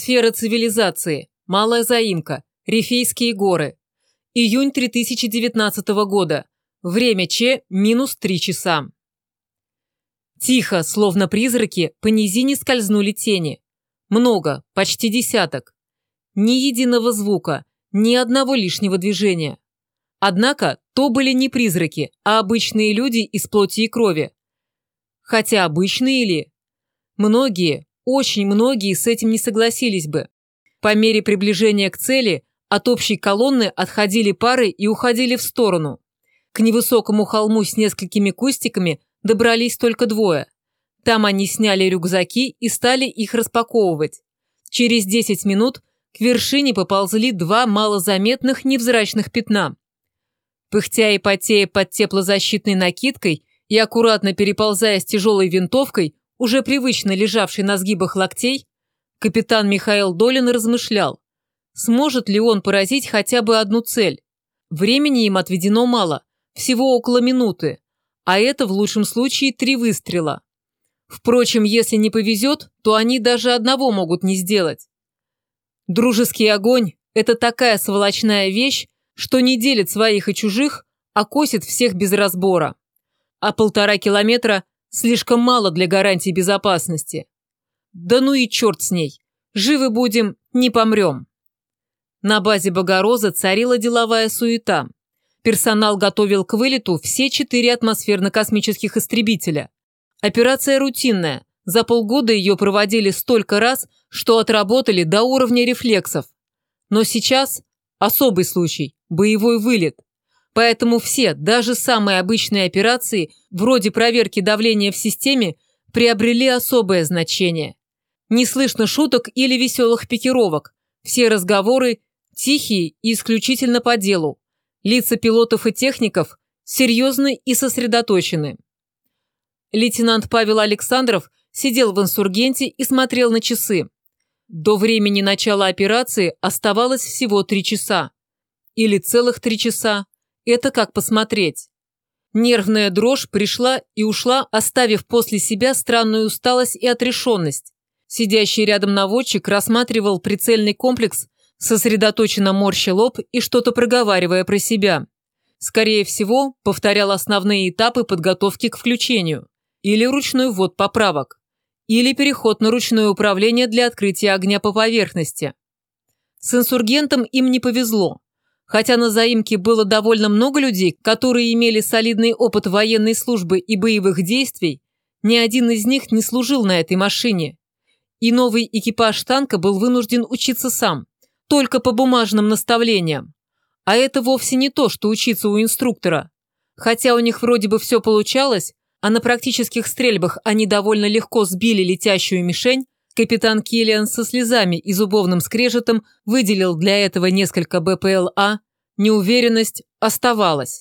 Сфера цивилизации. Малая заимка. Рифейские горы. Июнь 3019 года. Время Ч минус 3 часа. Тихо, словно призраки, по низине скользнули тени. Много, почти десяток. Ни единого звука, ни одного лишнего движения. Однако то были не призраки, а обычные люди из плоти и крови. Хотя обычные ли? Многие, очень многие с этим не согласились бы. По мере приближения к цели от общей колонны отходили пары и уходили в сторону. К невысокому холму с несколькими кустиками добрались только двое. Там они сняли рюкзаки и стали их распаковывать. Через 10 минут к вершине поползли два малозаметных невзрачных пятна. Пыхтя и потея под теплозащитной накидкой и аккуратно переползая с тяжелой винтовкой, уже привычно лежавший на сгибах локтей, капитан Михаил Долин размышлял, сможет ли он поразить хотя бы одну цель. Времени им отведено мало, всего около минуты, а это в лучшем случае три выстрела. Впрочем, если не повезет, то они даже одного могут не сделать. Дружеский огонь – это такая сволочная вещь, что не делит своих и чужих, а косит всех без разбора. А полтора километра слишком мало для гарантии безопасности. Да ну и черт с ней. Живы будем, не помрем. На базе Богороза царила деловая суета. Персонал готовил к вылету все четыре атмосферно-космических истребителя. Операция рутинная. За полгода ее проводили столько раз, что отработали до уровня рефлексов. Но сейчас особый случай – боевой вылет. Поэтому все, даже самые обычные операции, вроде проверки давления в системе, приобрели особое значение. Не слышно шуток или веселых пикировок. Все разговоры тихие и исключительно по делу. Лица пилотов и техников серьезны и сосредоточены. Лейтенант Павел Александров сидел в инсургенте и смотрел на часы. До времени начала операции оставалось всего три часа. Или целых три часа. Это как посмотреть. Нервная дрожь пришла и ушла, оставив после себя странную усталость и отрешенность. Сидящий рядом наводчик рассматривал прицельный комплекс сосредоточенно морща лоб и что-то проговаривая про себя. Скорее всего, повторял основные этапы подготовки к включению. Или ручной ввод поправок. Или переход на ручное управление для открытия огня по поверхности. С инсургентом им не повезло. Хотя на заимке было довольно много людей, которые имели солидный опыт военной службы и боевых действий, ни один из них не служил на этой машине. И новый экипаж танка был вынужден учиться сам только по бумажным наставлениям. А это вовсе не то, что учиться у инструктора. Хотя у них вроде бы все получалось, а на практических стрельбах они довольно легко сбили летящую мишень, капитан Киллиан со слезами и зубовным скрежетом выделил для этого несколько БПЛА, неуверенность оставалась.